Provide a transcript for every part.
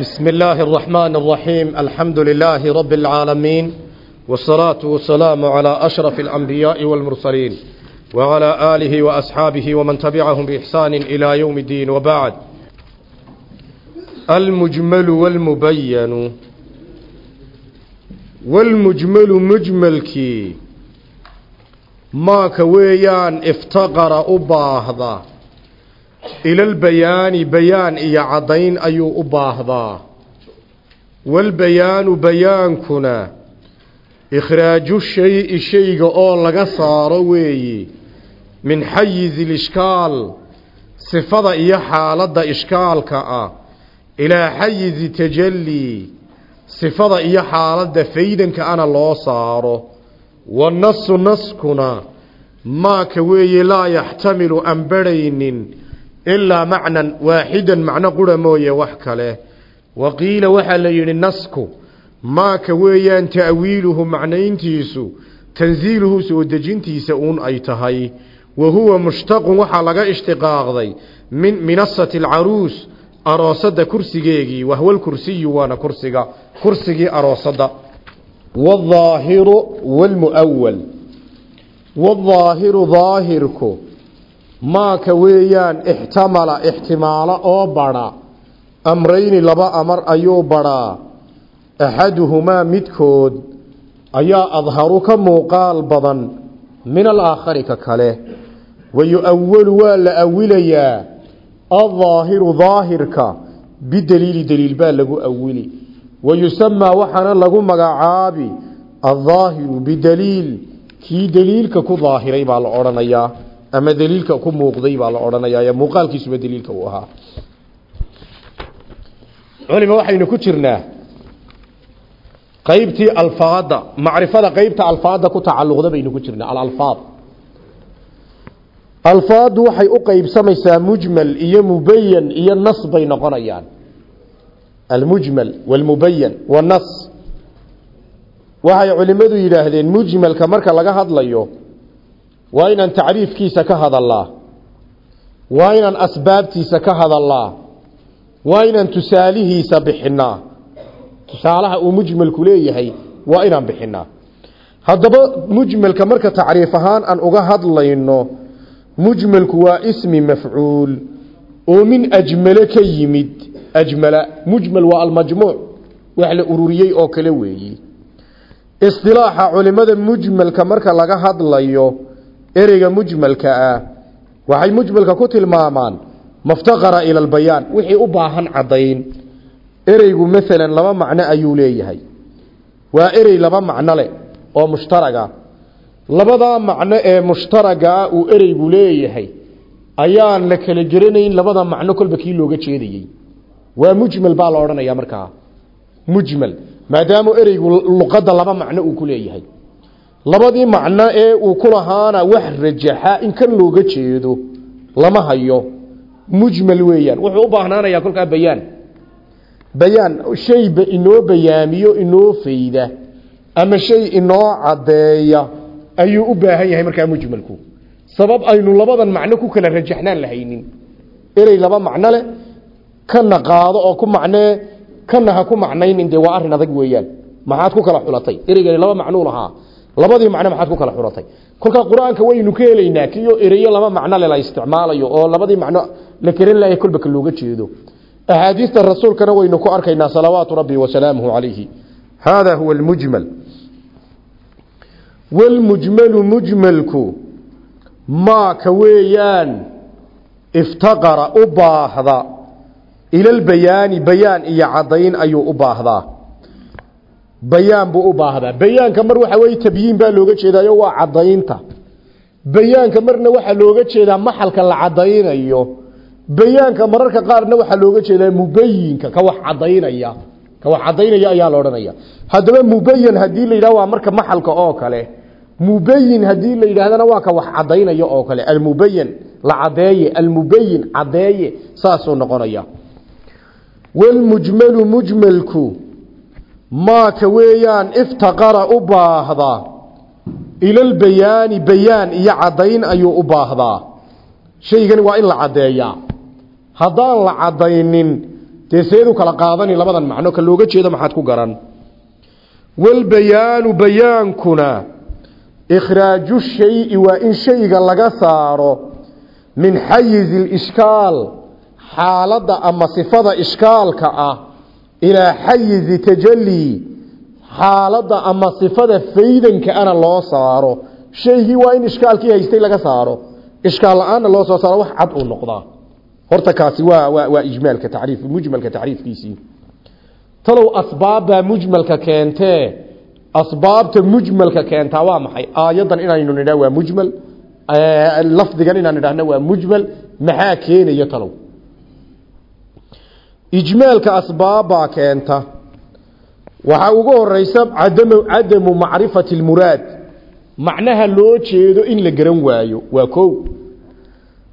بسم الله الرحمن الرحيم الحمد لله رب العالمين والصلاة والسلام على أشرف الأنبياء والمرسلين وعلى آله وأصحابه ومن تبعهم بإحسان إلى يوم الدين وبعد المجمل والمبين والمجمل مجملكي ما كويان افتقر أباهضا ila albayaani bayaan iyo caddayn ayuu u baahdaa. Walbayaanu bayaankuna ikhraaju shayi shayga oo laga saaro weeye min xayizi lishkaal sifada iyo xaaladda ishkaalka ah ilaa xayizi tajallii sifada iyo xaaladda faydanka ana loo saaro. Wanasu naskuna maaka weeye laa yaxtamilu aan barhaynin ilaa macnan waaxidan macno qura mooye wax kale wa qiila waxaa la yidhi nasku maaka weeyaan ta'wiiluhu macnayntiisu tansiiluhu soo dejintiisa uun ay tahay wa huwa mushtaqun waxaa laga ishtiqaaqday min minasati alcaruus aroosadda kursigeegii wahwa lkursiyu waana kursiga kursigii aroosadda waaldaahiru waalmu'awal waaldaahiru daahirku maaka weeyaan ixtamala ixtimaalo oo badha. Amrayni laba amar ayuu badhaa axaduhumaa midkood ayaa adharu ka muuqaal badan min alaakhari ka kale. Wa yu-awalu waa la awilayaa aldaahiru daahirka bidaliili daliil baa lagu awili. Wa yusamaa waxaana lagu magacaabi aldaahiru bidaliil kii daliilka ku daahiray baa la odhanayaa ama daliilka ku muuqday baa la odhanayaa muuqaalkiisuba daliilka uu ahaa. Culima waxaynu ku jirnaa qaybtii alfaada macrifada qaybta alfaada ku tacalluqda baynu ku jirnaa alalfaad. Alfaadu waxay u qaybsamaysaa mujmal iyo mubayan iyo nas bay noqonayaan. Almujmal walmubayan wanas. Waxay culimadu yidhaahdeen mujmalka marka laga hadlayo waa inaan tacriifkiisa ka hadalnaa waa inaan asbaabtiisa ka hadalnaa waa inaan tusaalihiisa bixinaa tusaalaha uu mujmalku leeyahay waa inaan bixinaa haddaba mujmalka marka tacriif ahaan aan uga hadlayno mujmalku waa ismi mafcuul oo min ajmale ka yimid. Ajmala mujmal waa almajmuuc wax la ururiyey oo kale weeyi. Istilaaxa culimada mujmalka marka laga hadlayo ereyga mujmalka ah waxay mujmalka ku tilmaamaan maftaqara ila albayaan wixii u baahan caddayn. Ereygu maalan laba macno ayuu leeyahay. Waa erey laba macno leh oo mushtaraga labadaa macno ee mushtaragaa uu ereygu leeyahay ayaan la kala geranayn labada macno kolba kii looga jeedayey. Waa mujmal baa la odhanaya markaa. Mujmal maadaama ereygu luqadda laba macno uu ku leeyahay labadii macno ee uu ku lahaana wax rajaxa in kan looga jeedo lama hayo. Mujmal weeyaan. Wuxuu u baahnaanayaa kolkaa bayaan. Bayaan shayba inoo bayaamiyo inoo fayda ama shay inoo caddeeya ayuu u baahan yahay markaa mujmalku. Sabab aynu labadan macno ku kala rajaxnaan lahaynin. Erey laba macno leh kana qaado oo ku macnee kana ha ku macnaynin dee waa arrin adag weeyaan. Maxaad ku kala xulatay? Ereygani laba macnuu lahaa labadii macno maxaad ku kala xuratay. Kolkaa qur'aanka waynu ka helaynaa kiyo ereyo laba macno le la isticmaalayo oo labadii macno la karan lahay kolba ka looga jeedo. Axaadiista rasuulkana waynu ku arkaynaa salawaatu rabbi wasalaamuhu calayhi. Hada huwa almujmal. Walmujmalu mujmalku maaka weeyaan iftaqara u baahda. Ila albayaani bayaan iyo caddayn ayuu u baahdaa bayaan buu u baahdaa. Bayaanka mar waxa weeye tabyiin baa looga jeedaayo waa caddaynta. Bayaanka marna waxaa looga jeedaa maxalka la caddaynayo. Bayaanka mararka qaarna waxaa looga jeedaa mubayinka ka wax caddaynaya. Ka wax caddaynaya ayaa la odhanaya. Haddaba mubayan haddii la yidhah waa marka maxalka oo kale. Mubayin haddii la yidhaahdana waa ka wax caddaynaya oo kale. Almubayan la caddeeye. Almubayin caddeeye. Saasuu noqonaya walmujmalu mujmalku maaka weeyaan iftaqara u baahda. Ila albayaani bayaan iyo caddayn ayuu u baahdaa. Shaygani waa in la caddeeyaa haddaan la caddaynin dee seedu kala qaadani labadan macno ka looga jeedo maxaad ku garan. Walbayaanu bayaankuna ikhraaju shayi waa in shayga laga saaro min xayizi lishkaal xaaladda ama sifada ishkaalka ah ilaa xayizi tajalli xaaladda ama sifada faydanka ana loo saaro. Shaygii waa in ishkaalkii haystay laga saaro. Ishkaal la'aanna loo soo saaro wax cad uu noqdaa. Horta kaasi waa waa waa ijmaalka tacriif mujmalka tacriifkiisii. Talow asbaabbaa mujmalka keentee. Asbaabta mujmalka keentaa waa maxay? Aayaddan inaynu nidhaa waa mujmal. Lafdigan inaan ijmaalka asbaabbaa keenta. Waxaa ugu horeysa cadamu cadamu macrifati lmuraad macnaha loo jeedo in la garan waayo waa ko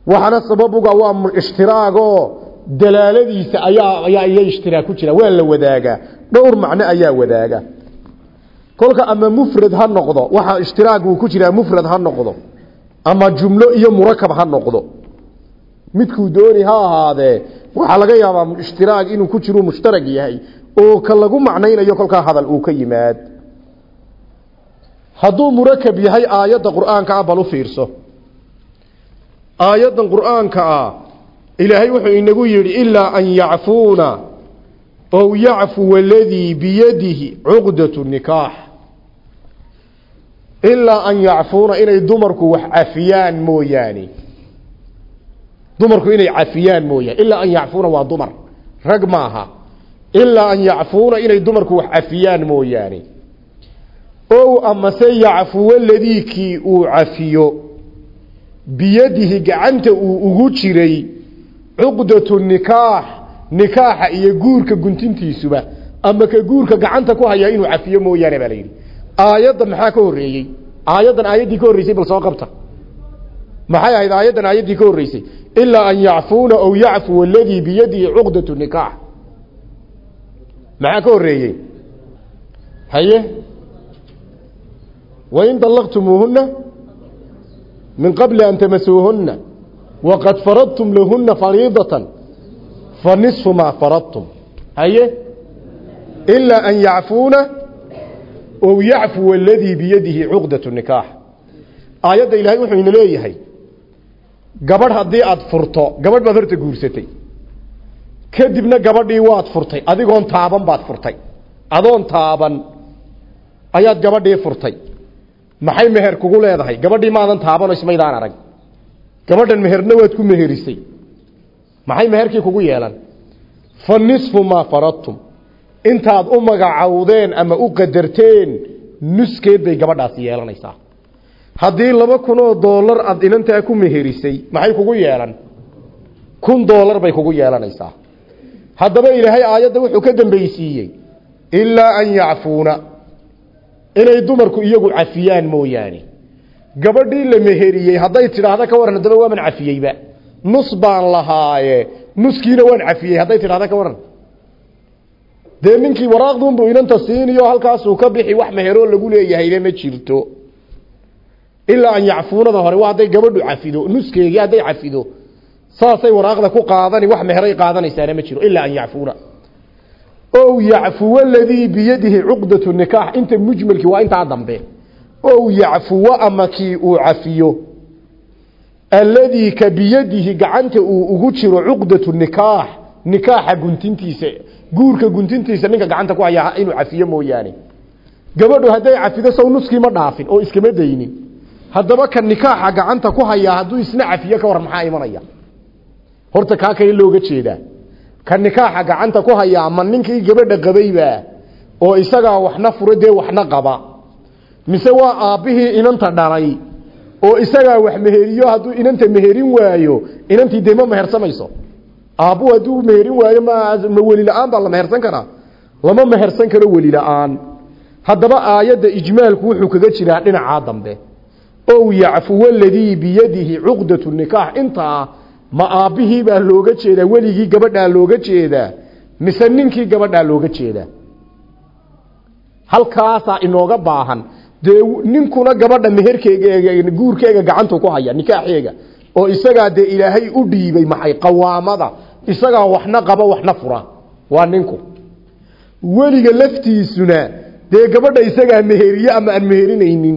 waxaana sababuga waa ishtiraago. Dalaaladiisa ayaa ayaa iyo ishtiraag ku jira. Waa la wadaagaa dhowr macno ayaa wadaaga. Kolka ama mufrad ha noqdo. Waxa ishtiraag uu ku jiraa mufrad ha noqdo. Ama jumlo iyo murakab ha noqdo. Midkuu dooni ha ahaadee waxaa laga yaabaa ishtiraag inuu ku jiro mushtarag yahay oo ka lagu macnaynayo kolkaa hadal uu ka yimaad. Hadduu murakab yahay aayadda qur'aanka ah bal u fiirso. Aayaddan qur'aanka ah ilaahay wuxuu inagu yidhi ilaa an yacfuuna ow yacfuwa aladii biyadihi cuqdatu nikaax. Ilaa an yacfuuna inay dumarku wax cafiyaan mooyaane dumarku inay cafiyaan mooyaane ilaa an yacfuuna waa dumar. Rag maaha ilaa an yacfuuna inay dumarku wax cafiyaan mooyaane. Ow amase yacfuwa ladii kii uu cafiyo. Biyadihi gacanta uu ugu jiray. Cuqdatu nikaax. Nikaaxa iyo guurka guntintiisuba. Ama ka guurka gacanta ku hayaa inuu cafiyo mooyaane baa la yidhi. Aayadda maxaa ka horreeyey? Aayaddan aayaddii ka horreysay bal soo qabta. Maxay ahayd aayaddan aayaddii ka horreysay ilaa an yacfuuna ow yacfuwa aladii biyadihi cuqdatu nikaax maxaa ka horreeyey haye wain dallaqtumuuhunna min qabli an tamasuuhunna waqad faradtum lahunna fariidatan fa nisfu maa faradtum haye ilaa an yacfuuna ow yacfuwa aladii biyadihi cuqdatu nikaax aayadda ilaahay wuxuu ina leeyahay gabadh haddii aada furto gabadh baad horta guursatay. Kadibna gabadhii waad furtay adigoon taaban baad furtay. Adoon taaban ayaad gabadhii furtay. Maxay meher kugu leedahay? Gabadhii maadan taabano ismaydaan arag. Gabadhan meherna waad ku meherisay. Maxay meherkii kugu yeelan? Fa nisfu maa faradtum. Intaad u magacawdeen ama u qadarteen nuskeed bay gabadhaasi yeelanaysaa haddii laba kun oo doolar aad inantaa ku meherisay maxay kugu yeelan? Kun doolar bay kugu yeelanaysaa. Haddaba ilaahay aayadda wuxuu ka dambeysiiyey ilaa an yacfuuna. Inay dumarku iyagu cafiyaan mooyaane. Gabadhii la meheriyey hadday tidhaahda ka waran haddaba waaman cafiyeyba nus baan lahaaye. Nuskiina waan cafiyey hadday tidhahda ka waran dee ninkii waraaqduunbuu inanta siiniyo halkaasuu ka bixi wax meheroo lagu leeyahayna ma jirto ilaa an yacfuunada hore waa hadday gabadhu cafido nuskeegii hadday cafido saasay waraaqda ku qaadani wax meheray qaadanaysaana ma jiro ilaa an yacfuuna. Ow yacfuwa aladii biyadihi cuqdatu nikaax inta mujmalkii waa intaa dambe. Ow yacfuwa ama uu cafiyo alladii ka biyadihi gacanta uu ugu jiro cuqdatu nikaax nikaaxa guntintiisa guurka guntintiisa ninka gacanta ku hayaa inuu cafiyo mooyaane. Gabadhu hadday cafido sow nuskii ma dhaafin oo iskama daynin haddaba ka nikaaxa gacanta ku hayaa hadduu isna cafiyo ka war maxaa imanaya? Horta kaa kale looga jeedaa. Ka nikaaxa gacanta ku hayaa ma ninkii gabadha qabayba oo isagaa waxna fura dee waxna qaba. Mise waa aabbihii inanta dhalay oo isagaa wax meheriyo hadduu inanta meherin waayo inantii dee ma mehersamayso? Aabbuhu hadduu meherin waayo ma ma weli la'aan baa la mehersan karaa? Lama mehersan karo weli la'aan. Haddaba aayadda ijmaalku wuxuu kaga jiraa dhinacaa dambe ow yacfuwa aladii biyadihi cuqdatu nikaax. Intaa ma aabbihii baa looga jeedaa weligii gabadhaa looga jeedaa mise ninkii gabadhaa looga jeedaa? Halkaasaa inooga baahan. Dee ninkuna gabadha meherkeega guurkeega gacantu ku haya nikaaxeega oo isagaa dee ilaahay u dhiibay maxay qawaamada isagaa waxna qaba waxna fura. Waa ninku. Weliga laftiisuna dee gabadha isagaa meheriye ama aan meherinaynin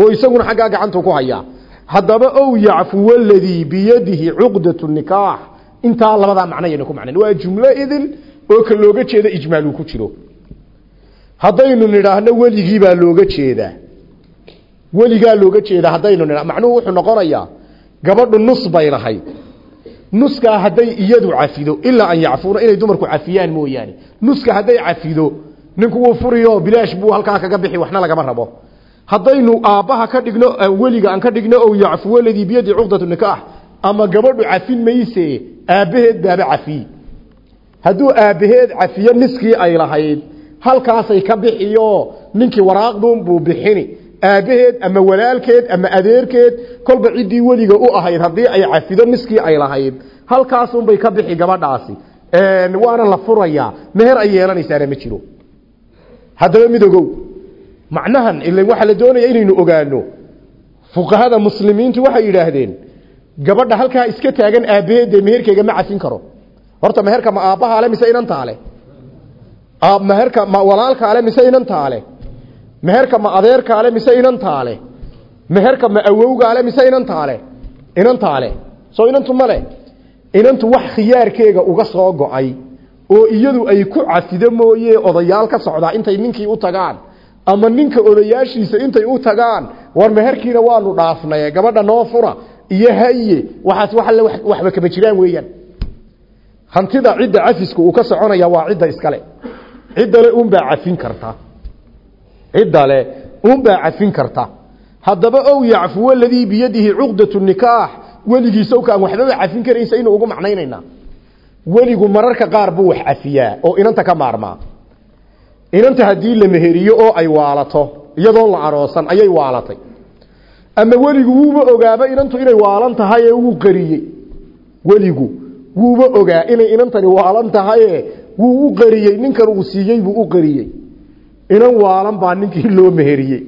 oo isaguna xaggaa gacantu ku hayaa haddaba ow yacfuwa ladii biyadihi cuqdatu nikaax. Intaa labadaa macnayayna ku macnayn waa jumlo idil oo ka looga jeeda ijmaaluu ku jiro. Haddaynu nidhaahno weligii baa looga jeedaa weligaa looga jeeda haddaynu nidha macnuhu wuxuu noqonayaa gabadhu nus bay lahayd nuskaa hadday iyadu cafido ilaa an yacfuuna inay dumarku cafiyaan mooyaane. Nuska hadday cafido ninku wuu furiyo bilaash buu halkaa kaga bixi waxna lagama rabo haddaynu aabbaha ka dhigno weliga aan ka dhigno ow yacfuwa ladii biyadi cuqdatu nikaax ama gabadhu cafin mayse aabbaheed baaba cafiye hadduu aabbaheed cafiyo niskii ay lahayd halkaasay ka bixiyo ninkii waraaqdun buu bixini. Aabbaheed ama walaalkeed ama adeerkeed kolba ciddii weliga u ahayd haddii ay cafido niskii ay lahayd halkaasunbay ka bixi gabadhaasi. Waana la furayaa meher ay yeelanaysaana ma jiro. Haddaba mid ogow macnahan ila waxaa la doonaya inaynu ogaano. Fuqahada muslimiintu waxay yidhaahdeen gabadha halkaa iska taagan aabbaheed dee meherkeyga ma cafin karo. Horta meherka ma aabbahaa le mise inantaa le meherka ma walaalkaa le mise inantaa le meherka ma adeerkaa le mise inantaa le meherka ma awowgaa le mise inantaa le inantaa le soo inantu male inantu wax khiyaarkeega uga soo go'ay oo iyadu ay ku cafido mooye odayaal ka socdaa intay ninkii u tagaan ama ninka odayaashiisa intay u tagaan war meherkiina waanu dhaafnay gabadha noo fura iyo haye waxaas waxalle waxba kama jiraan weeyaan. Hantida cidda cafisku uu ka soconaya waa cidda iskale. Ciddale unbaa cafin karta. Ciddale unbaa cafin karta. Haddaba ow yacfuwa ladii biyadihi cuqdatu nikaax weligiisa kaan waxbaba cafin karaysa inuu ugu macnaynaynaa. Weligu mararka qaar buu wax cafiyaa oo inanta ka maarmaa inanta haddii la meheriyo oo ay waalato iyadoo la aroosan ayay waalatay. Ama weligu wuuba ogaaba inantu inay waalan tahaye wuu qariyey. Weligu wuuba ogaa inay inantani waalan tahaye wuu u qariyey ninkan uu siiyey buu u qariyey. Inan waalan baa ninkii loo meheriyey.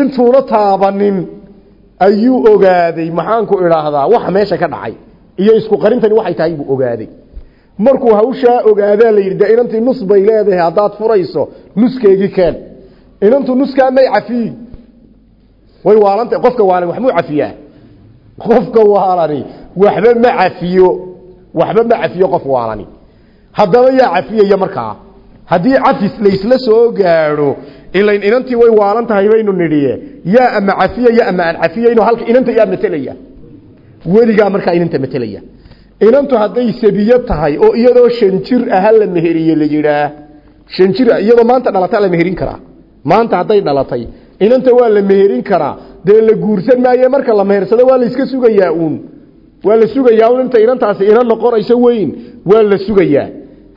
Intuuna taabanin ayuu ogaaday maxaanku idhaahdaa waxa meesha ka dhacay. Iyo isku qarintani waxay tahay buu ogaaday markuu hawshaa ogaadaa la yidhi inantii nus bay leedahay haddaad furayso nuskeegii keen. Inantu nuskaa may cafiyi way waalanta qofka waalan waxmuu cafiyaa? Qofka waalani waxba ma cafiyo. Waxba ma cafiyo qof waalani. Haddaba yaa cafiyaya markaa? Haddii cafis laysla soo gaadho ilayn inantii way waalan tahay baynu nidhiye yaa ama cafiyaya ama aan cafiyayno halka inanta yaa matelaya weligaa markaa inanta matelaya inantu hadday sabiyo tahay oo iyadoo shan jir aha la meheriye la yidhaah shan jir iyadoo maanta dhalata la meherin karaa. Maanta hadday dhalatay inanta waa la meherin karaa. Dee la guursan maaye marka la mehersado waa la iska sugayaa uun. Waa la sugayaa un inta inantaasi ina noqonayso weyn. Waa la sugayaa.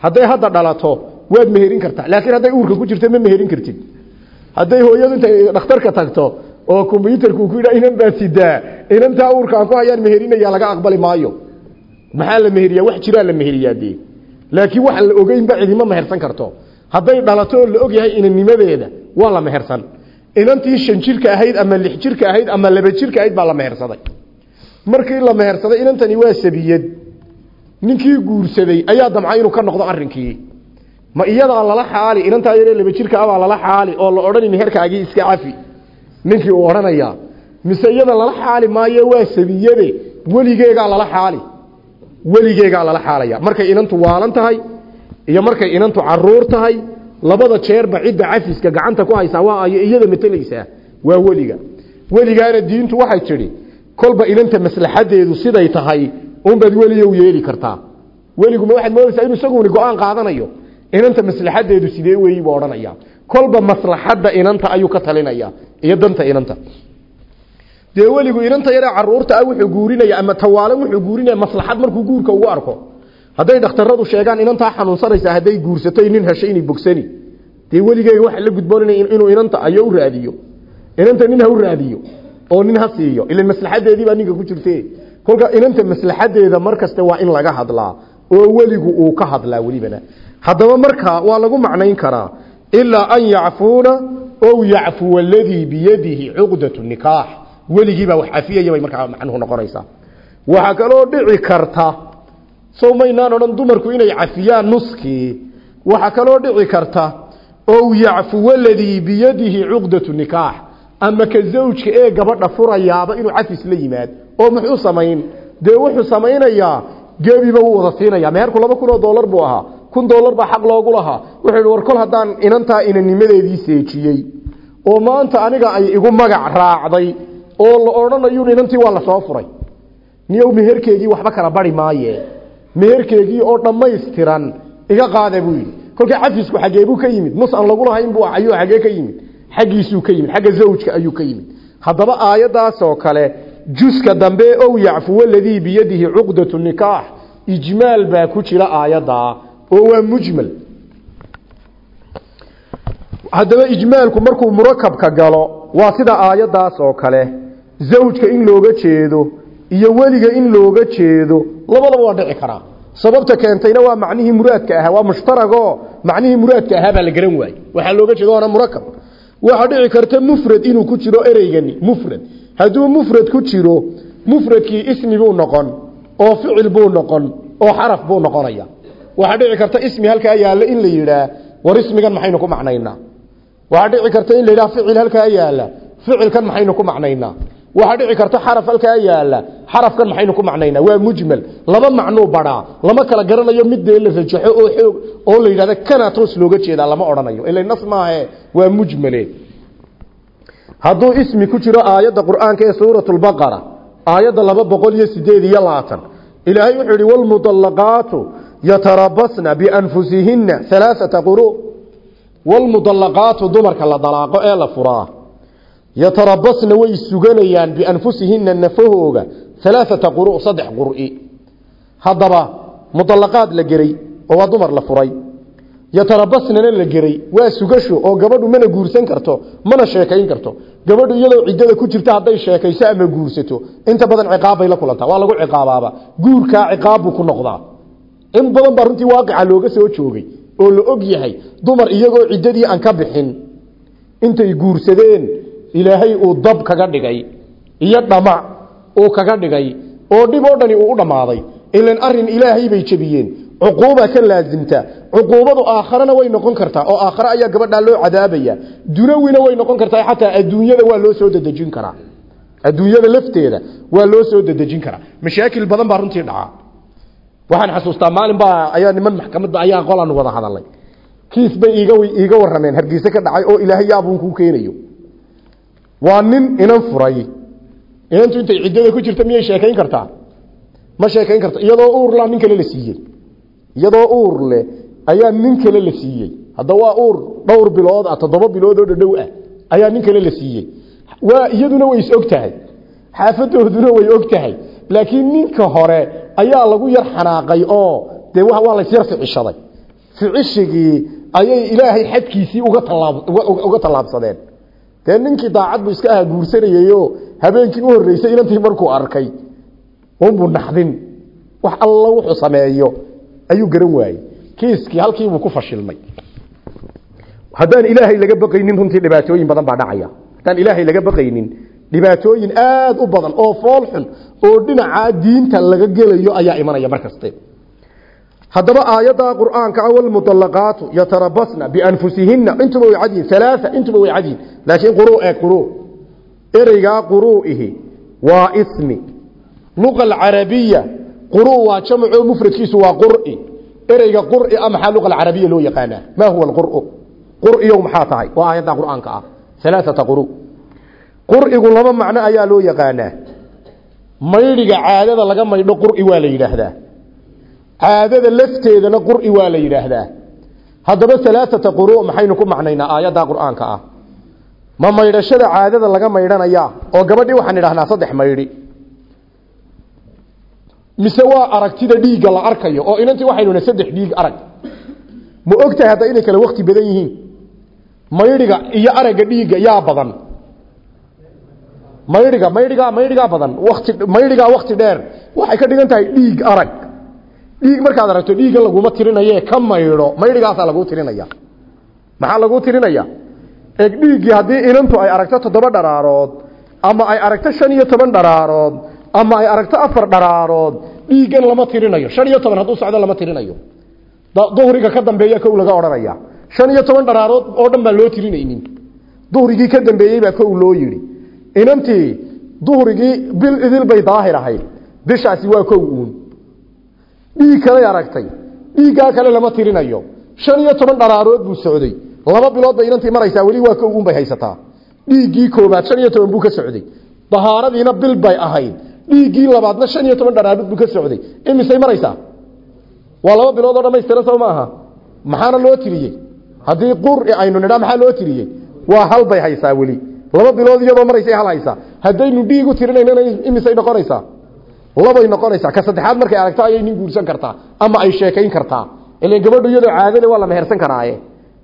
Hadday hadda dhalato waad meherin kartaa. Laakiin hadday uurka ku jirto ma meherin kartid. Hadday hooyadu intay dhakhtarka tagto oo kombyuutarku ku yidhaa inan baa sidaa. Inantaa uurkaan ku hayaan meherinaya laga aqbali maayo maxaa la meheriyaa? Wax jiraa la meheriyaa dee. Laakiin waxaan la ogeynba cidima mehersan karto. Hadday dhalato oo la ogyahay inannimadeeda waa la mehersan. Inantii shan jirka ahayd ama lix jirka ahayd ama laba jirka ahayd baa la mehersaday. Markii la mehersaday inantani waa sabiyad. Ninkii guursaday ayaa damcay inuu ka noqdo arrinkii. Ma iyadaa lala xaali inantaa yaree laba jirka abaa lala xaali oo la odhani meherkaagii iska cafi. Ninkii uu odhanayaa. Mise iyada lala xaali maayo waa sabiyade weligeegaa lala xaali weligeegaa lala xaalaya. Markay inantu waalan tahay iyo markay inantu carruur tahay labada jeerba cidda cafiska gacanta ku haysaa waa ayo iyada matelaysaa waa weliga. Weligaana diintu waxay tidhi kolba inanta maslaxadeedu siday tahay unbaad weliyow yeeli kartaa. Weliguma waxaad moodaysaa inuu isaguni go'aan qaadanayo. Inanta maslaxadeedu sidee weeyi buu odhanaya kolba maslaxadda inanta ayuu ka talinaya iyo danta inanta dee weligu inanta yaree carruurta ah wuxuu guurinaya ama tawaale wuxuu guurinaya maslaxad markuu guurka ugu arko. Hadday dhakhtaradu sheegaan inantaa xanuunsanaysa hadday guursatay nin heshay inay bogsani. Dee weligeyga waxa la gudboonaya inuu inanta ayo u raadiyo. Inanta nin ha u raadiyo oo nin ha siiyo. Ilan maslaxadeedii baa ninka ku jirte kolka inanta maslaxadeeda markaste waa in laga hadlaa oo weligu uu ka hadlaa welibana. Haddaba markaa waa lagu macnayn karaa ilaa an yacfuuna ow yacfuwa aladii biyadihi cuqdatu nikaax weligiibaa wax cafiyaya bay markaa macnuhu noqonaysaa. Waxaa kaloo dhici karta sow maynaan dumarku inay cafiyaan nuskii waxaa kaloo dhici karta ow yacfuwa ladii biyadihi cuqdatu nikaax. Ama ka zawjka ee gabadha furayaaba inuu cafis la yimaad oo muxuu samayn? Dee wuxuu samaynayaa gebiba wuu wada siinaya meherku laba kun buu ahaa. Kun dollar baa xaq loogu lahaa. Wuxuu yidhi war kol inantaa inanimadeedii seejiyey oo maanta aniga ay igu magac raacday oo la odhanayo inantii waa la soo furay. Niyow meherkeegii waxba kala bari maaye. Meherkeegii oo dhammaystiran iga qaada buu yidhi. Kolkaa cafisku xaggee buu ka yimid. Nus aan lagu lahayn buu ayuu xaggee ka yimid. Xaggiisuu ka yimid. Xagga zawjka ayuu ka yimid. Haddaba aayaddaasoo kale juska dambe ow yacfuwa ladii biyadihi cuqdatu nikaax ijmaal baa ku jira aayaddaa oo waa mujmal. Haddaba ijmaalku markuu murakabka galo waa sida aayaddaas oo kale zawjka in looga jeedo iyo weliga in looga jeedo labadaba waa dhici karaa. Sababta keentayna waa macnihii muraadka ahaa waa mushtaragoo macnihii muraadka ahaa baa la garan waayey. Waxaa looga jeedo waana murakab waxaa dhici karta mufrad inuu ku jiro ereygani mufrad. Hadduu mufrad ku jiro mufradkii ismi buu noqon oo ficil buu noqon oo xaraf buu noqonaya. Waxaa dhici karta ismi halkaa yaalla in la yidhaah war ismigan maxaynu ku macnaynaa? Waxaa dhici karta in la yidhaha ficil halkaa yaalla ficilkan maxaynu ku macnaynaa waxaa dhici karta xaraf halkaa yaalla. Xarafkan maxaynu ku macnaynaa? Waa mujmal. Laba macnuu badhaa lama kala garanayo mid dee la rajaxo oo xoog oo la yidhahda kana toos looga jeedaa lama odhanayo. Ila nas maahe waa mujmale. Hadduu ismi ku jiro aayadda qur'aanka ee suuratu lbaqara aayadda laba ilaahay wuxuu yihi wlmudallaqaatu yatarabasna bianfusihina alaaata quru wlmudallaqaatu dumarka la dalaaqo ee la furaa yatarabasna way suganayaan bianfusihina nafahooga alaaata quru saddex qur'i haddaba mudallaqaad la geray oo waa dumar la furay. Yatarabasnana la geray waa sugasho oo gabadhu mana guursan karto mana sheekayn karto. Gabadhu iyadoo ciddada ku jirta hadday sheekayso ama guursato inta in badan baa runtii looga soo joogay oo la og yahay dumar iyagoo ciddadii aan ka bixin. Intay guursadeen ilaahay uu dab kaga dhigay iyo dhamac uu kaga dhigay oo dhib oo dhani uu u dhammaaday ilan arrin ilaahay bay jebiyeen. Cuquuba ka laasimta cuquubadu aakharana way noqon kartaa oo aakhare ayaa gabadhaa loo cadaabaya. Dunawina way noqon kartaa xataa adduunyada waa loo soo dedejin karaa. Adduunyada lafteeda waa loo soo dedejin karaa. Mashaakil badan baa runtii dhacaa. Waxaan xasuustaa maalin baa ayaa niman maxkamadda ayaa qolan wada hadalay. Kiis bay iiga iiga warrameen hargeysa ka dhacay oo ilaahay yaabun kuu keenayo waa nin inan furay. Inantu intay ciddada ku jirta miyay sheekayn kartaa? Ma sheekayn karta. Iyadoo uur la nin kale la siiyey. Iyadoo uur leh ayaa nin kale la siiyey. Hadda waa uur dhowr bilood ah toddoba bilood oo dhadhow ah ayaa nin kale la siiyey. Waa iyaduna way is og xaafadooduna way og tahay laakiin ninka hore ayaa lagu yar xanaaqay oo dee waa la isyar ficishaday. Ficishigii ayay ilaahay xadkiisii uga tallaabsadeen dee ninkii daacad buu iska aha guursanayeyo habeenkii u horreysay inantii markuu arkay. Unbuu naxdin. Wax alla wuxuu sameeyo. Ayuu garan waayey. Kiiskii halkiibuu ku fashilmay. Haddaan ilaahay laga baqaynin runtii dhibaatooyin badan baa dhacaya. Haddaan ilaahay laga baqaynin dhibaatooyin aada u badan oo fool xun oo dhinaca diinta laga gelayo ayaa imanaya mar haddaba aayadda qur'aanka walmudallaqaatu yatarabasna bianfusihina intuba way cadiin alaaa intuba way cadiin. Laakiin quru ee quru ereygaa quru'ihi waa ismi. Luqa alcarabiya quru waa jamco mufradkiisu waa qur'i. Ereyga qur'i a maxaa luqa alcarabiya loo yaqaanaa? Maa huwa alqur'u? Qur'iyow maxaa tahay? Waa aayadda qur'aanka ah. Alaaata quru qur'igu laba macno ayaa loo yaqaanaa. Maydhiga caadada laga maydho qur'i waa la yidhaahdaa caadada lafteedana qur'i waa la yidhaahdaa. Haddaba alaaata quru maxaynu ku macnaynaa aayadda qur'aanka ah. Ma maydhashada caadada laga maydhanaya oo gabadhii waxaan idhahnaa saddex maydhi. Mise waa aragtida dhiigga la arkayo oo inantii waxaynu saddex dhiig arag. Ma ogtahay hadda inay kale wakti badan yihiin? Maydhiga iyo aragga dhiigga yaa badan. Maydhiga maydhigaa maydhigaa badan. Wati maydhigaa wakti dheer. Waxay ka dhigan tahay dhiig arag dhiig markaad aragto dhiigga laguma tirinaye ka maydho maydhigaasaa laguu tirinaya. Maxaa laguu tirinaya? Eeg dhiiggii haddii inantu ay aragto toddoba dharaarood ama ay aragto shan iyo toban dharaarood ama ay aragto afar dharaarood dhiiggan lama tirinayo. Shan iyo toban hadduu socdo lama tirinayo. Duhriga ka dambeeya kow laga odhanaya. Shan iyo toban dharaarood oo dhan baan loo tirinaynin. Duhrigii ka dambeeyey baa kow loo yidhi. Inantii duhrigii bil idil bay daahir ahayd. Bishaasi waa kow uun dhiig kalay aragtay. Dhiiggaa kale lama tirinayo. Shan iyo toban dharaarood buu socday. Laba bilood bay inantii maraysaa weli waa kow uun bay haysataa. Dhiiggii koobaad shan iyo toban buu ka socday. Dahaaradiina bil bay ahayd. Dhiiggii labaadna shan iyo toban dharaarood buu ka socday. Imisay maraysaa? Waa laba bilood oo dhamaystiran soo maaha. Maxaana loo tiriyey? Haddii quri aynu nidhaa maxaa loo tiriyey? Waa hal bay haysaa weli. Laba bilood iyadoo maraysay hal haysaa haddaynu dhiig u tirinaynana imisay noqonaysaa labay noqonaysaa. Ka saddexaad markay aragto ayay nin guursan kartaa ama ay sheekayn kartaa. Ilan gabadhu iyadoo caadale waa la mehersan karaaye.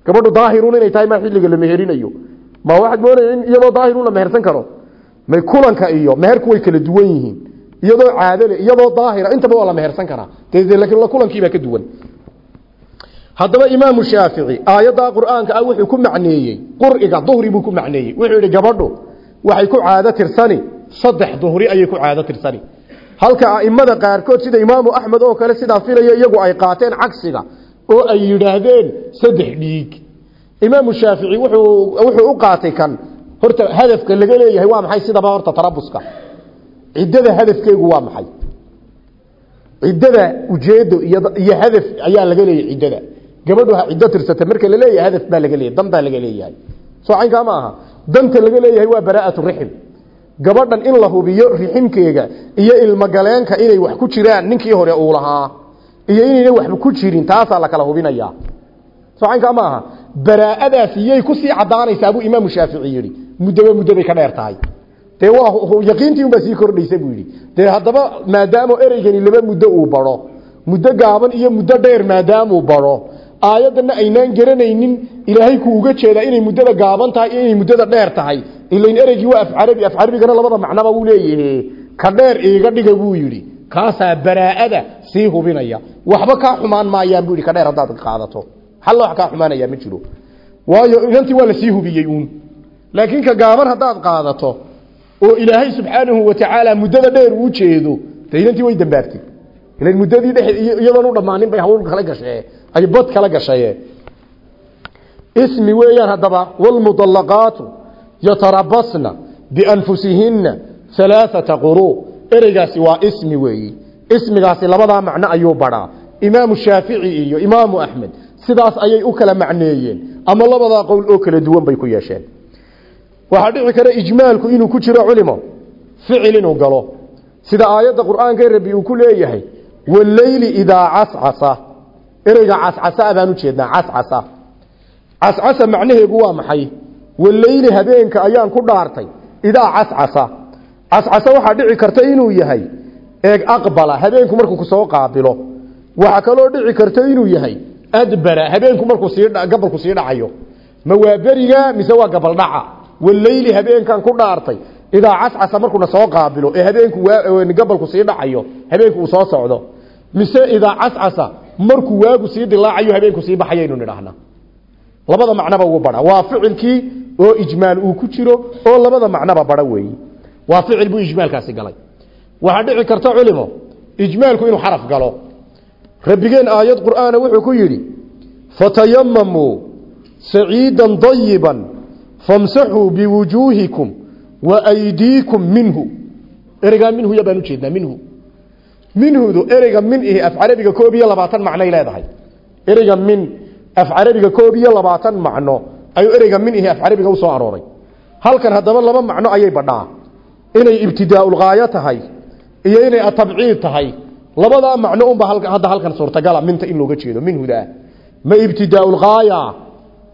Gabadhu daahirun inay tahay maa xilliga la meherinayo. Ma waxaad moodaya in iyadoo daahirun la mehersan karo? May kulanka iyo meherku way kala duwan yihiin. Iyadoo caadale iyadoo daahira intaba waa la mehersan karaa. Dee kulankiibaa ka duwan. Haddaba imaamu shaafici aayaddaa qur'aanka ah wuxuu ku macneeyey qur'iga duhri buu ku macneeyey. Wuxuu yidhi gabadhu waxay ku caado tirsani. Saddex duhri ayay ku caado tirsani halka a'immada qaarkood sida imaamu axmed oo kale sidaa filaya iyagu ay qaateen cagsiga oo ay yidhaahdeen saddex dhiig. Imaamu shaafici wuxuu u qaatay kan. Horta hadafka laga leeyahay waa maxay? Sidaba horta tarabuska. Ciddada hadafkeegu waa maxay? Ciddada ujeedo iyo hadaf ayaa laga leeyahay ciddada. Gabadhu ciddo tirsata marka la leeyahay hadaf baa laga leeyahay dan laga leeyahay. Soo caynkaa ma aha. Danta laga leeyahay waa baraa'atu rixim gabadhan in la hubiyo riximkeega iyo ilmagaleenka inay wax ku jiraan ninkii hore uu lahaa iyo inayna waxba ku jirin taasaa la kala hubinayaa. Soo caynkaa ma aha. Baraa'adaasi yay ku sii caddaanaysaa buu imaamu shaafici yidhi. Muddaba muddo bay ka dheer tahay. Dee waa yaqiintii unbaa sii kordhaysa buu yidhi. Dee haddaba maadaama ereygani laba muddo uu baro muddo gaaban iyo muddo dheer maadaamuu baro aayadana aynaan garanaynin ilaahay ku uga jeedaa inay muddada gaaban tahay iyo inay muddada dheer tahay ilayn ereygii waa afcarabi afcarabigana labada macnaba wuu leeyahay. Ka dheer iiga dhiga buu yidhi. Kaasaa baraa'ada sii hubinaya. Waxba kaa xumaan maayaan buu yidhi ka dheer haddaad qaadato. Hal wax kaa xumaanayaa ma jiro. Waayo inantii waa la sii hubiyey uun. Laakiin ka gaaban haddaad qaadato oo ilaahay subxaanahu watacaala muddada dheer uu jeedo dee inantii way dambaabtay ilan muddadii dhex iyadoon u dhammaanin bay hawl kala gashee ay bad kala gashaye ismi weeyaan haddaba waalmudallaqaatu yatarabasna bianfusihinna alaaata quruu. Ereygaasi waa ismi weeyi. Ismigaasi labadaa macno ayuu badhaa imaamu shaafici iyo imaamu axmed sidaas ayay u kala macneeyeen. Ama labadaa qowl oo kala duwan bay ku yeesheen. Waxaa dhici kara ijmaalku inuu ku jiro culimo ficil inuu galo. Sida aayadda qur'aanka rabbi uu ku leeyahay waleyli idaa cascasa. Ereyga cascasa baan u jeednaa cascasa. Cascasa macnaheegu waa maxay waleyli habeenka ayaan ku dhaartay idaa cascasa. Cascasa waxaa dhici karta inuu yahay eeg aqbala habeenku markuu ku soo qaabilo. Waxaa kaloo dhici karta inuu yahay adbara habeenku markuu sii gabalku sii dhacayo. Ma waa beriga mise waa gabaldhaca waleyli habeenkan ku dhaartay idaa cascasa markuuna soo qaabilo ee habeenku gabalku sii dhacayo habeenku uu soo socdo. Mise idaa cascasa markuu waagu sii dilaacayo habeenku sii baxayaynu nidhaahna labada macnoba wuu bara waa ficilkii oo ijmaal uu ku jiro oo labada macnoba bara weeyi. Waa ficil buu ijmaalkaasi galay. Waxaa dhici karta culimo ijmaalku inuu xaraf galo. Rabbigeen aayad qur'aana wuxuu ku yidhi fatayamamuu saciidan dayiban famsaxuu biwujuuhikum wa aydiikum minhu. Ereygaa minhu ya baan ujeednaa minhu. Minhudu ereyga min ihi af koob iyo labaatan macnoy leedahay. Ereyga min af koob iyo labaatan macno ayuu ereyga min ihi af carabiga u soo arooray. Halkan haddaba laba macno ayay badhaa. Inay ibtidaaulgaayo tahay iyo inay atabciid tahay. Labadaa macno unba hadda halkan suurtagala minta in looga jeedo minhuda ma ibtidaaulgaaya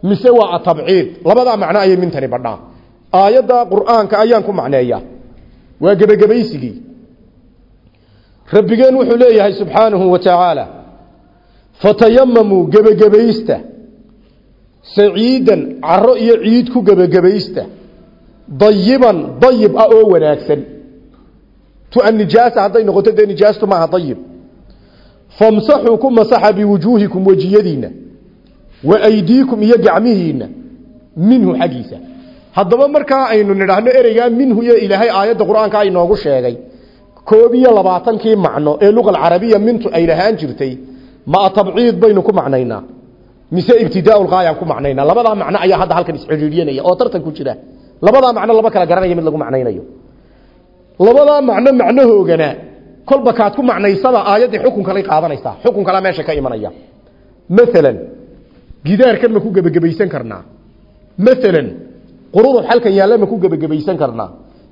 mise waa atabciid? Labadaa macno ayay mintani badhaa. Aayadda qur'aanka ayaan ku macneeya waa gebagabaysigii rabbigeen wuxuu leeyahay subxaanahu wa tacaala fatayamamuu gebagabaysta saciidan caro iyo ciid ku gebagabaysta dayiban dayib ah oo wanaagsan. Tu nijaasa hadday noqoto dee nijaastu maaha dayib famsaxuu ku masaxa biwujuuhikum wejiyadiinna wa aydiikum iyo gacmihiinna minhu xaggiisa. Haddaba markaa aynu nidhaahno ereygaa minhu iyo ilaahay aayadda qur'aanka ay noogu sheegay koob iyo labaatankii macno ee luqa alcarabiya mintu ay lahaan jirtay ma tabciid baynu ku macnaynaa mise ibtidaau lgaayaan ku macnaynaa labadaa macno ayaa hadda halkan isxidhiidyanaya oo tartan ku jira. Labadaa macno laba kala garanaya mid lagu macnaynayo. Labadaa macno macnahoogana kolba kaad ku macnaysaba aayaddii xukun kalay qaadanaysaa xukun kalaa meesha ka imanaya. Maalan gidaarkan ma ku gebagabaysan karnaa maalan qururux halkan yaalla ma ku gebagabaysan karnaa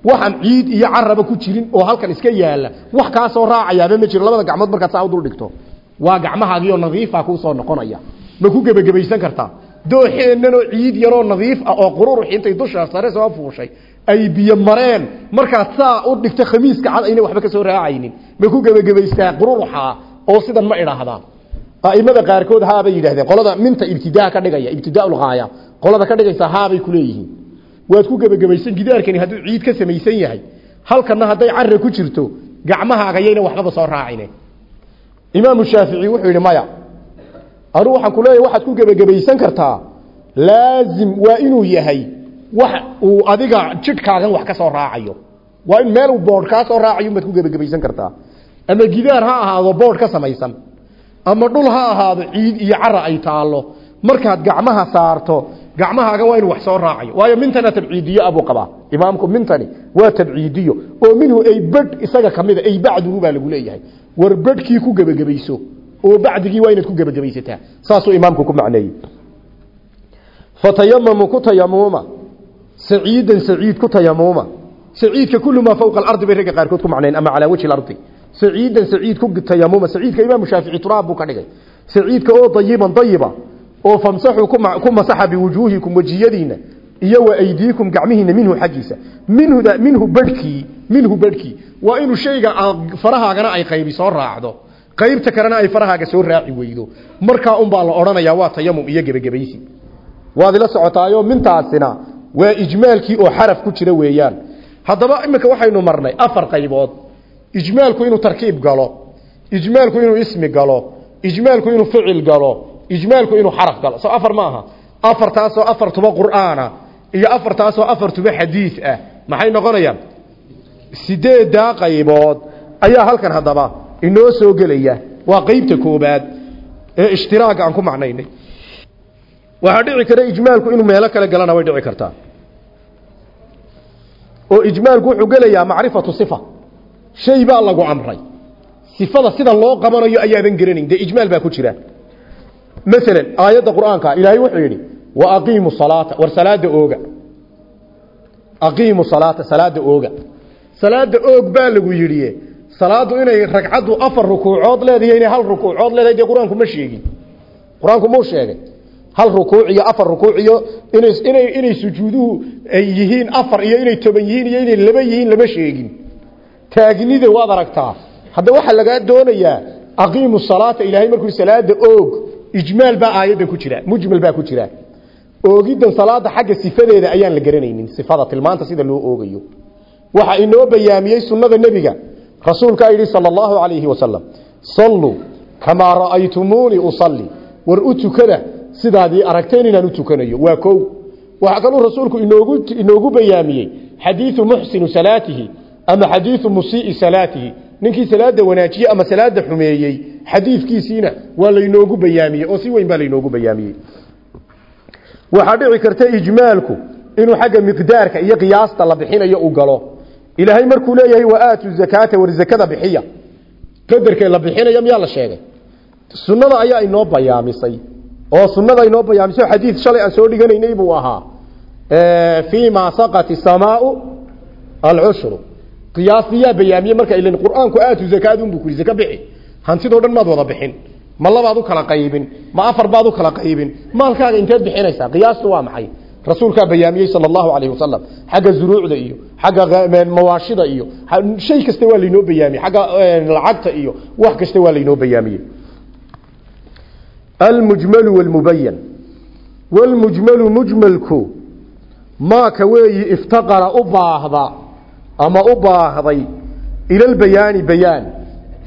waxaan ciid iyo caraba ku jirin oo halkan iska yaalla wax kaasoo raacayaaba ma jiro. Labada gacmood markaad saa u dul dhigto. Waa gacmahaagiioo nadiifa kuusoo noqonaya ma ku gebagabaysan kartaa? Dooxeennanoo ciid yaroo nadiif ah oo qururux intay dusha sare soo fuushay. Ay biyo mareen markaad saa u dhigto khamiiska cad ayna waxba ka soo raacaynin. Ma ku gebagabaystaa qururuxa oo sidan ma idhaahdaa aimada qaarkood haabay yidhahdeen qolada minta ibtidaa ka dhigaya ibtidaaulgaaya qolada ka dhigaysa haabay kuleeyihiin waad ku gebagabaysan gidaarkani hadduu ciid ka samaysan yahay. Halkana hadday cara ku jirto gacmahaaga waxbaba soo raacine imaamu shaafici wuxuu yidhi maya anuu waxaan ku leeyahay waxaad ku gebagabaysan kartaa. Laazim waa inuu yahay wax uu adiga jidhkaagan wax ka soo raacayo. Waa in meel uu boodh kaa soo raacayo baad ku gebagabaysan kartaa. Ama gidaar ha ahaado boodh ka samaysan. Ama dhul ha ahaado ciid iyo cara ay taallo. Markaad gacmaha saarto gacmahaaga waa inuu wax soo raacayo. Waayo mintana tabciidiyo abuu qabaa. Imaamku mintani waa tabciidiyo. Oo minhu ay badh isaga kamida ay bacduhu baa lagu leeyahay. War badhkii ku gebagabayso oo bacdigii waa inaad ku gebagabaysataa saasuu imaamku ku macneeyey. Fatayamamu ku tayamuuma saciidan saciid ku tayamuuma saciidka kullu maa fawqa alardi bay ragga qaarkood ku macnayn ama calaa wajhi alardi. Saciidan saciid ku tayamuuma saciidka imaamu shaafici turaab buu ka dhigay. Saciidka oo dayiban dayiba oo famsaxuu ku masaxa biwujuuhikum wejiyadiina iyo wa aydiikum gacmihiina minhu xaggiisa. Minhuda minhu badhkii minhu badhkii waa inuu shayga farahaagana ay qaybi soo raacdo qaybta kalena ay farahaaga soo raaci weydo. Markaa unbaa la odhanayaa waa tayamum iyo gebagabaysi waad ila socotaayo mintaasina waa ijmaalkii oo xaraf ku jira weeyaan. Haddaba iminka waxaynu marnay afar qaybood. Ijmaalku inuu tarkiib galo ijmaalku inuu ismi galo ijmaalku inuu ficil galo ijmaalku inuu xaraf galo. Soo afar ma aha. Afartaasoo afar tuba qur'aana iyo afartaasoo afar tuba xadiid ah. Maxay noqonayaan? Sideedaa qaybood? Ayaa halkan haddaba inoo soo gelaya. Waa qeybta koobaad ee ishtiraaga aan ku macnaynay. Waxaa dhici kara ijmaalku inuu meelo kale galana way dhici kartaa. Oo ijmaalku wuxuu gelayaa macrifatu sifa. Shay baa lagu amray. Sifada sida loo qabanayo ayaadan garanayn dee ijmaal baa ku jira. Masalan aayadda qur'aanka ilaahay wuxuu yidhi wa aqiimu salaata war salaada ooga. Aqiimu salaata salaada ooga. Salaada oog baa lagu yidhi salaadu inay ragcaddu afar rukuucood leedahay inay hal rukuucood leedahay dee qur'aanku ma sheegin. Qur'aanku sheegay hal rukuuc iyo afar rukuuc iyo inay inay inay sujuuduhu ay yihiin afar iyo inay toban yihiin iyo inay laba yihiin lama sheegin. Taagnida waad aragtaa. Hadda waxaa lagaa doonayaa aqiimu salaata ilaahay markuu salaada oog. Ijmaal baa aayaddan ku jira mujmal baa ku jira. Oogiddan salaada xagga sifadeeda ayaan la garanaynin sifada tilmaanta sida loo oogayo. Waxa inoo bayaamiyey sunnada nebiga rasuulkaa yidhi sala allahu calayhi wasalam salluu kamaa ra'aytumuunii usalli. War u tukada sidaadii aragteen inaan u tukanayo waa kow. Waxaa kaluu rasuulku inoogu inoogu bayaamiyey xadiidu muxsinu salaatihi ama xadiidu musii'i salaatihi. Ninkii salaada wanaajiye ama salaada xumeeyey xadiidkiisiina waa laynoogu bayaamiyey oo si weyn baa laynoogu bayaamiyey. Waxaa dhici karta ijmaalku inuu xagga miqdaarka iyo qiyaasta la bixinayo u galo ilaahay markuu leeyahay wa aatu zakaata war zakada bixiya. Qadarkee la bixinayo miyaa la sheegay? Sunnada ayaa inoo bayaamisay. Oo sunnada inoo bayaamisay xadiid shalay aan soo dhiganaynay buu ahaa. Fii ma saqat isamaau alcushru qiyaasdiyaa bayaamiye marka ilan qur'aanku aatu zakaadun buu ku zaka bixi. Hantidoo dhan maad wada bixin. Ma labaad u kala qaybin ma afar baad u kala qaybin. Maalkaaga inteed bixinaysaa? Qiyaastu waa maxay rasuulkaa bayaamiyey sala allahu calayhi wasalam zuruucda iyo xagga mawaashida iyo shay kasta waa laynoo bayaamiyey. Xagga lacagta iyo wax kasta waa laynoo bayaamiyey. Almujmalu walmubayan walmujmalu mujmalku maaka weeyi iftaqara u baahda ama u baahday ilalbayaani bayaan.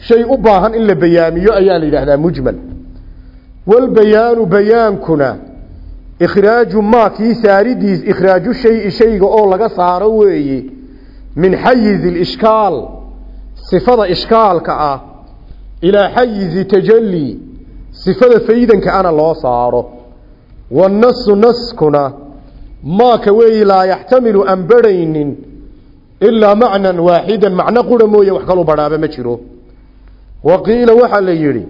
Shay u baahan in la bayaamiyo ayaa la yidhaahdaa mujmal. Walbayaanu bayaankuna ikhraaju maa kii saaridiis ikhraaju shayi shayga oo laga saaro weeye min xayizi lishkaal sifada ishkaalka ah ilaa xayizi tajalli sifada faydanka ana loo saaro wanasu naskuna maaka weeyi laa yaxtamilu aan barhaynin ilaa macnan waaxidan macno qura mooye wax kalu badhaaba ma jiro wa qiila waxaa la yidhi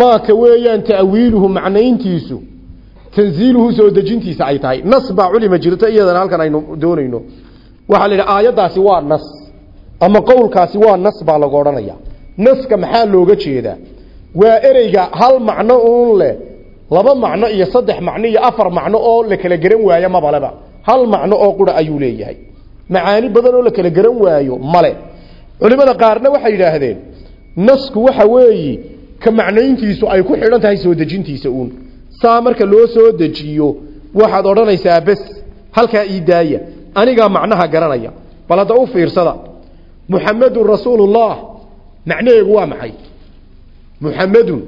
maaka weeyaan ta'wiiluhu macnayntiisu tanziiluhu soo dejintiisa ay tahay. Nas baa culima jirta iyadana halkan aynu doonayno. Waxaa la yidhi aayaddaasi waa nas ama qowlkaasi waa nas baa lagu odhanaya naska maxaa looga jeedaa? Waa ereyga hal macno uun leh laba macno iyo saddex macno iyo afar macno oo la kala garan waayo mabaleba hal macno oo qura ayuu leeyahay. Macaani badan oo la kala garan waayo male culimada qaarna waxay yidhaahdeen nasku waxa weeyi ka macnayntiisu ay ku xidhan tahay soo dejintiisa uun saa marka loo soo dejiyo waxaad odhanaysaa bes halkaa ii daaya. Anigaa macnaha garanaya. Bal hadda u fiirsada muxamedun rasuulullah macnaheegu waa maxay? Muxamedun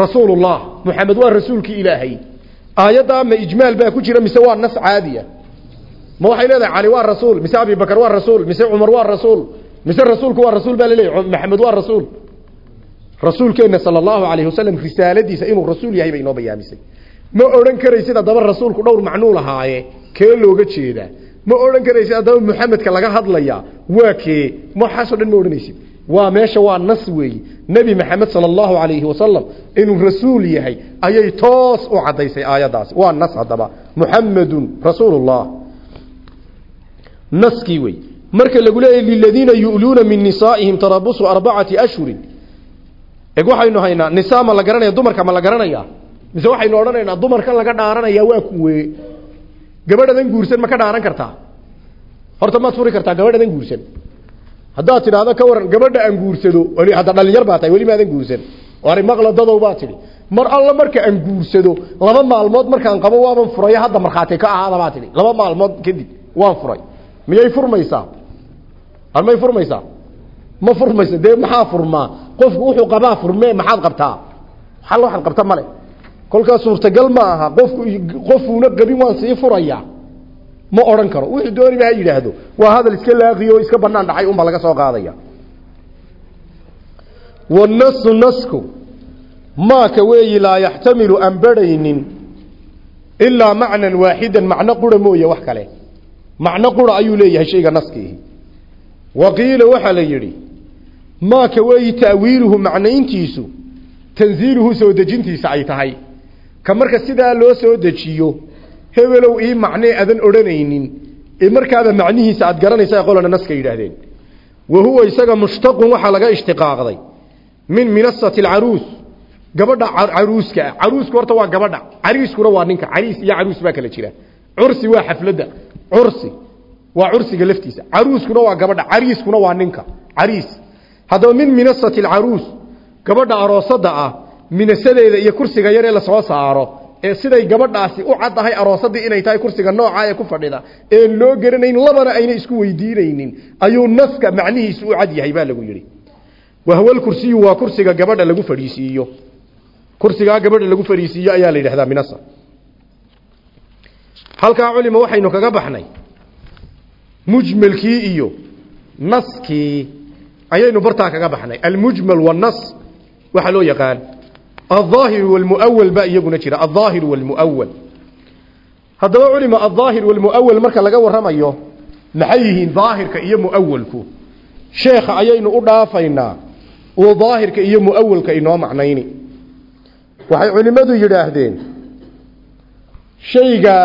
rasuulullah. Muxamed waa rasuulkii ilaahay. Aayaddaa ma ijmaal baa ku jira mise waa nas caadiya? Ma waxay leedahay cali waa rasuul mise abibakar waa rasuul mise cumar waa rasuul mise rasuulku waa rasuul baa laleeyahy maxamed waa rasuul. Rasuulkeenna sala allahu alayhi wasalam risaaladiisa inuu rasuul yahay bay inoo bayaamisay ma odhan karaysid haddaba rasuulku dhowr macnuu lahaaye kee looga jeedaa ma odhan karaysid haddaba muxamedka laga hadlayaa waa kee? Waxaasoo dhan ma odhanaysid. Waa meesha waa nas weeyi nebi maxamed sala allahu alayhi wasalam inuu rasuul yahay ayay toos u caddaysay aayaddaasi waa nas haddaba. Muxamedun rasuulullah. Naskii wey marka lagu leeyahy liladiina yu'luuna min nisaa'ihim tarabusu arbacati ashhurin. Eg waxaynu haynaa nisaa ma la garanaya dumarka ma la garanaya mise waxaynu odhanaynaa dumarkan laga dhaaranaya waa kuwe gabadhadan guursan ma ka dhaaran kartaa? Horta maad furi kartaa gabadhadan guursan. Haddaad tidhaahdo ka waran gabadha aan guursado hadda dhalinyar baa tahay weli maadan guursan. Ari maqla dadow baa tidhi. Mar alla marka aan guursado laba maalmood markaan qabo waaban furayo hadda markhaati ka ahaada baa tidhi. Laba maalmood kadib waan furay. Miyay furmaysaa? Armay furmaysaa? Ma furmaysa dee maxaa furmaa? Qofku wuxuu qabaa furmee maxaad qabtaa? Xal waxaad qabta male kolkaas suurtagal ma aha qofku qofuuna qabin waan sii furayaa ma odhan karo. Wuxuu dooniba ha yidhaahdo waa hadal iska laaqiyo iska banaan dhacay unbaa laga soo qaadaya. Wanasu nasku maaka weeyi laa yaxtamilu aan barhaynin ilaa macnan waaxidan macno qura mooye wax kale. Macno qura ayuu leeyahay shayga naskiihi wa qiila waxaa la yidhi maaka weeyi ta'wiiluhu macnayntiisu tanziiluhu soo dejintiisa ay tahay ka marka sidaa loo soo dejiyo hebelow ii macnee adan odhanaynin ee markaaba macnihiisa aad garanaysa qolana naska yidhaahdeen. Wa huwa isaga mushtaqun waxaa laga ishtiqaaqday min minasati alcaruus gabadha caruuska ah. Caruusku horta waa gabadha cariiskuna waa ninka cariis iyo caruus baa kala jira. Cursi waa xafladda cursi waa cursiga laftiisa. Caruuskuna waa gabadha cariiskuna waa ninka cariis. Haddaba min minasati alcaruus gabadha aroosada ah minasadeeda iyo kursiga yar ee la soo saaro ee siday gabadhaasi u caddahay aroosadii inay tahay kursiga nooca ee ku fadhida een loo garanayn labana ayna isku weydiinaynin ayuu naska macnihiisu u cad yahay baa lagu yidhi. Wahwal kursiyu waa kursiga gabadha lagu fadhiisiiyo. Kursigaa gabadha lagu fadhiisiiyo ayaa la yidhahdaa minasa. Halkaa culima waxaynu kaga baxnay mujmalkii iyo naskii ayaynu bartaa kaga baxnay. Almujmal wanas waxaa loo yaqaan الظاهر والمؤول با iyaguna jira الظاهر والمؤول hadaba culima الظاهر والمؤول marka laga waramayo maxay yihiin ظاahirka iyo muawalku sheekha ayaynu u dhaafaynaa oo ظاahirka iyo muawalka inoo macnayni waxay culimadu yidhaahdeen shayga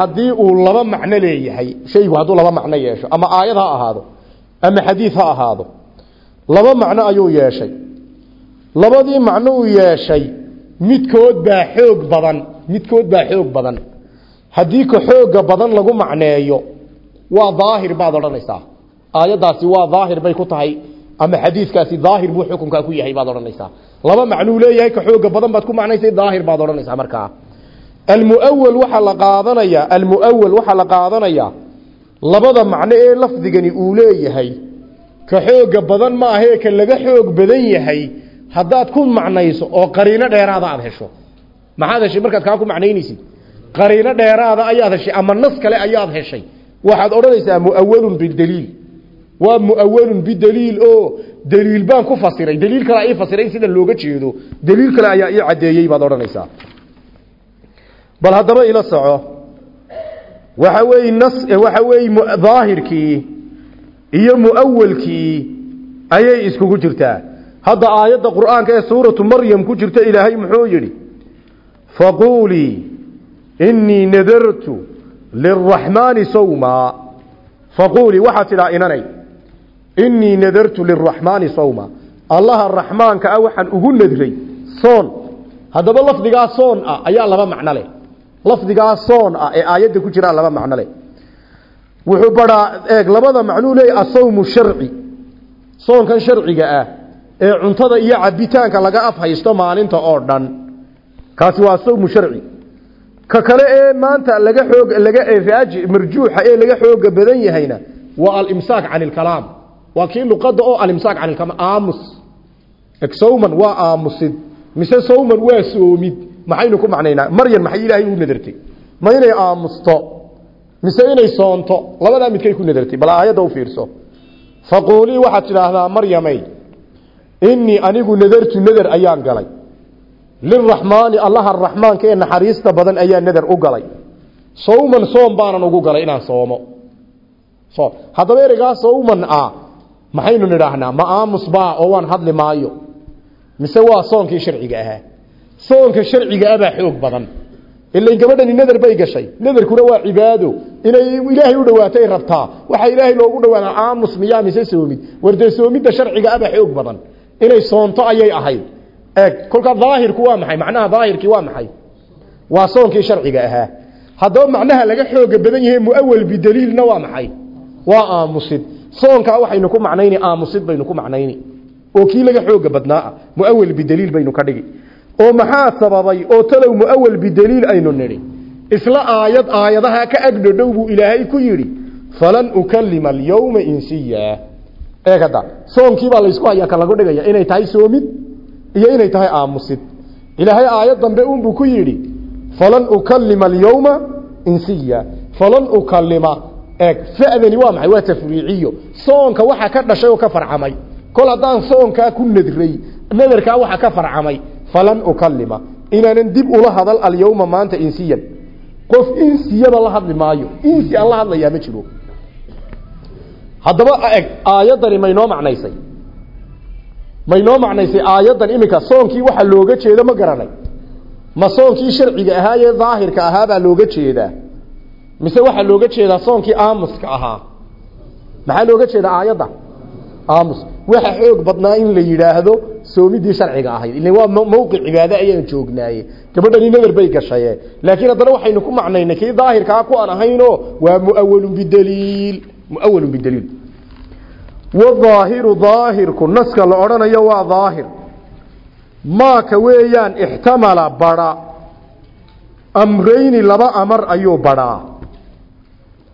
haddii uu laba macno leeyahay shaygu hadduu laba macno yeesho ama aayad ha ahaado ama xadiid ha ahaado laba macno ayuu yeeshay labadii macno uu yeeshay midkood baa xoog badan midkood baa xoog badan. Haddii ka xooga badan lagu macneeyo waa daahir baad odhanaysaa. Aayaddaasi waa daahir bay ku tahay ama xadiidkaasi daahir buu xukunkaa ku yahay baad odhanaysaa. Laba macnuu leeyahay ka xooga badan baad ku macnaysay daahir baad odhanaysaa markaa. Almuawal waxaa la qaadanayaa almuawal waxaa la qaadanayaa labada macno ee lafdigani uu leeyahay ka xooga badan maahee ka laga xoog badan yahay haddaad ku macnayso oo qariino dheeraada aad hesho. Maxaad heshay? Markaad kaa ku macnaynaysid qariino dheeraada ayaad heshay ama nas kale ayaad heshay. Waxaad odhanaysaa muawalun bidaliil. Waa muawalun bidaliil oo daliil baan ku fasiray. Daliil kale ii fasiray sida looga jeedo. Daliil kale ayaa ii cadeeyey baad odhanaysaa. Bal haddaba ila soco. Waxa weeye nas waxa weeye daahirkii iyo muawalkii ayay iskugu jirtaa hadda aayadda qur'aanka ee suuratu maryam ku jirta ilaahay muxuu yidhi faquulii inii nadartu liraxmaani sawma. Faquulii waxaad tidhaa inanay. Inii nadartu liraxmaani sawma. Allaha raxmaanka ah waxaan ugu nadray soon. Haddaba lafdigaa soon ah ayaa laba macno leh. Soon ah ee aayadda ku jiraa laba macno leh. Wuxuu baraa eeg labada macnuu asawmu sharci. Soonkan sharciga ah ee cuntada iyo cabitaanka laga af haysto maalinta oo dhan. Kaasi waa sawmu sharci. Ka kale ee maanta laga xoog laga raaji marjuuxa ee laga xooga badan yahayna waa al-imsaak can ilkalaam waa kii luqadda oo al-imsaak can ilkalaam aamus. Sawman waa aamusid mise sawman waa soomid. Maxaynu ku macnaynaa maryan maxay ilaahay u nadartay? Ma inay aamusto mise inay soonto? Labadaa midkay ku nadartay bal aayadda u fiirso. Faquulii waxaad tidhaahdaa maryamay inii anigu nadartu nadar ayaan galay. Liraxmaani allaha raxmaanka ee naxariista badan ayaa nadar u galay. Sawman soom baanan ugu galay inaan soomo. So haddaba ereygaa sawman ah maxaynu nidhaahnaa? Ma aamus baa oo waan hadli maayo. Mise waa soonkii sharciga ahaa. Soonka sharciga abaa xoog badan. Ilay gabadhani nadar bay gashay. Nadarkuna waa cibaado. Inay ilaahay u dhawaatay rabtaa. Waxaa ilaahay loogu dhawaadaa aamus miyaa mise soomid? Wardee soomidda sharciga abaa xoog badan inay soonto ayay ahayd. Eeg kolkaa daahirku waa maxay? Macnaha daahirkii waa maxay? Waa soonkii sharciga ahaa. Haddaba macnaha laga xooga badan yahay muawal bidaliilna waa maxay? Waa aamusid. Soonkaa waxaynu ku macnayni aamusid baynu ku macnayni. Oo kii laga xooga badnaa ah muawal bidaliil baynu ka dhigi. Oo maxaa sababay? Oo talow muawal bidaliil aynu nidhi isla aayad aayadaha ka agdhodhow buu ilaahay ku yidhi falan ukalima alyawma insiya eeg hadda soonkii baa laysku hayaa ka lagu dhigaya inay tahay soomid iyo inay tahay aamusid. Ilaahay aayad dambe unbuu ku yidhi falan ukalima alyawma insiya. Falan ukalima eeg fa'dani waa maxay? Waa tafriiciyo. Soonka waxa ka dhashay oo ka farcamay. Kol haddaan soonkaa ku nadray nadarkaa waxa ka farcamay. Falan ukalima inaanan dib ula hadal alyawma maanta insiyan. Qof insiyada la hadli maayo. Insi aan la hadlayaa ma jiro haddaba eg aayaddani maynoo macnaysay. Maynoo macnaysay aayaddan iminka soonkii waxa looga jeedo ma garanay. Ma soonkii sharciga ahaa ee daahirka ahaa baa looga jeedaa. Mise waxaa looga jeedaa soonkii aamuska ahaa. Maxaa looga jeedaa aayadda? Aamus. Waxa xoog badnaa in la yidhaahdo soomidii sharciga ahayd. Ila waa mawqic cibaade ayaan joognaaye. Gabadhani nadar bay gashaye laakiin haddana waxaynu ku macnaynay kii daahirkaa ku aan ahayno waa muawalun bidaliil muawalun bidaliil wadaahiru daahirku naska la odhanayo waa daahir maaka weeyaan ixtamala badha amrayni laba amar ayuu badhaa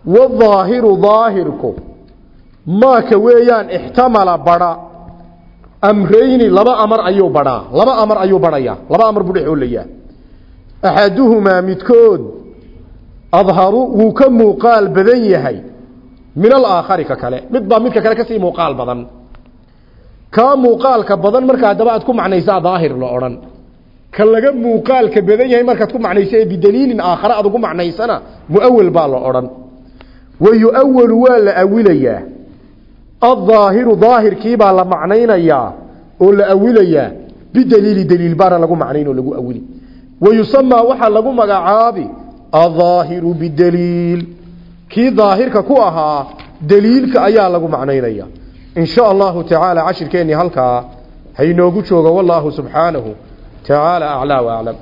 wadaahiru daahirku maaka weeyaan ixtamala badha amrayni laba amar ayuu badhaa laba amar ayuu badhayaa laba amar buu dhexoolayaa axaduhumaa midkood adharu wuu yahay min alaakhari ka kale. Mid baa midka kale ka sii muuqaal badan. Kaa muuqaalka badan marka haddaba aad ku macnaysaa daahir la odhan. Ka laga muuqaalka badan yahay markaad ku macnaysa ee bidaliilin aakhare aad ugu macnaysana muawal baa la odhan. Wa yuawalu waa la awilayaa. Addaahiru daahirkiibaa la macnaynayaa oo la awilayaa. Bidaliili daliil baana lagu macnayn oo lagu awili. Wa yusamaa waxaa lagu magacaabi adaahiru bidaliil kii daahirka ku ahaa daliilka ayaa lagu macnaynaya. In sha allahu tacaala cashirkeennii halkaa haynoogu joogo wallaahu subxaanahu tacaala aclaa wa aclam